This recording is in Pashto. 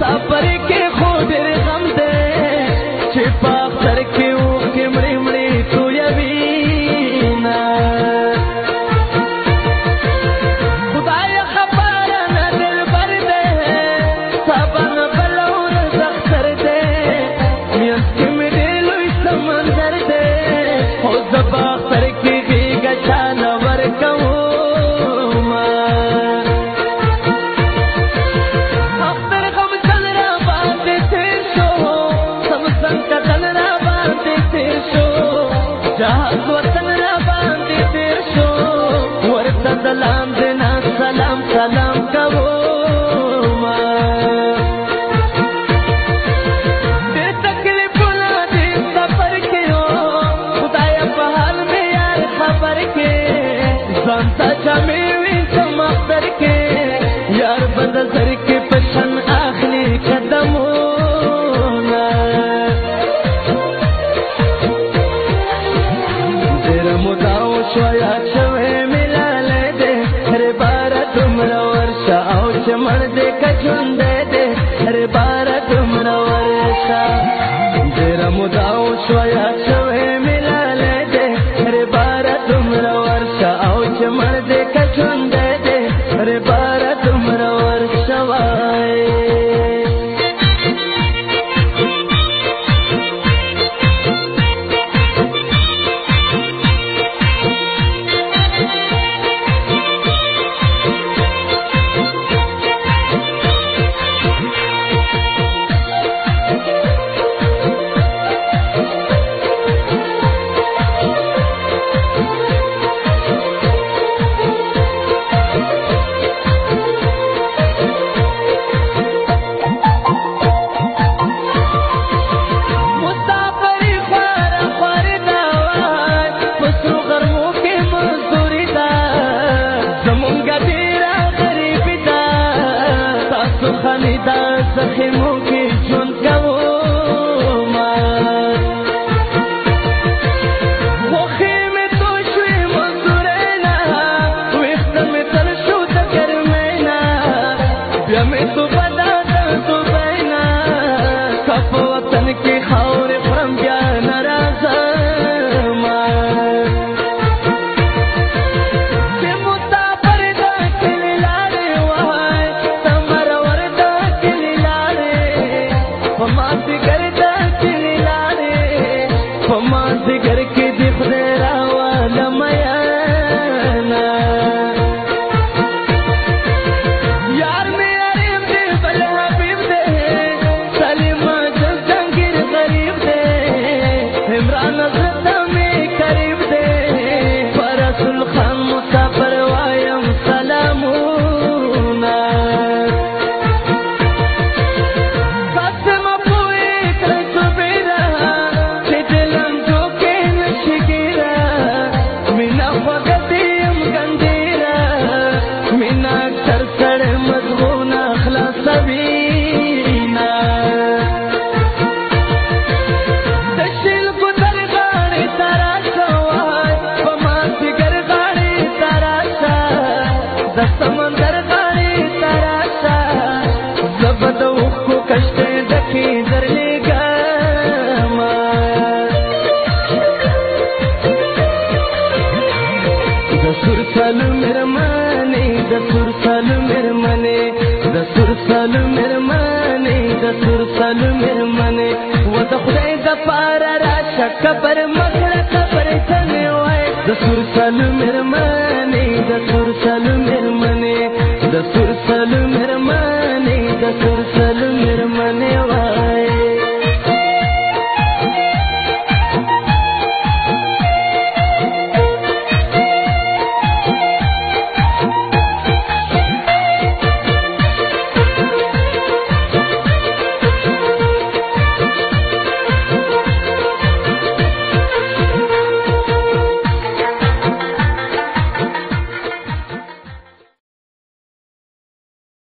سفر کې خو ډېر غم دی چې په اختر کې و کې مړې مړې تویوي نه خدای خبر نه دل بر دی سبب بلو رزق تر دی میاست کې مې لوی سمندر دی خو زبا مهربانه دومره ورشه ډېره موده وشوه him FAMAS करता चिला रे फमास करके दिख रहा वाला मयाना यार में अरे दे भला हबीब दे सलीमा जस जंगीर गरीब दे इमरान د سمندر غاړې تراشه زبد وکو کشته دکې درلې ګما د سرسل مرمنې د سرسل مرمنې د سرسل مرمنې د سرسل مرمنې و د خدای د پاره راشه قبر مخړه قبر ته وای د سرسل مرمنې د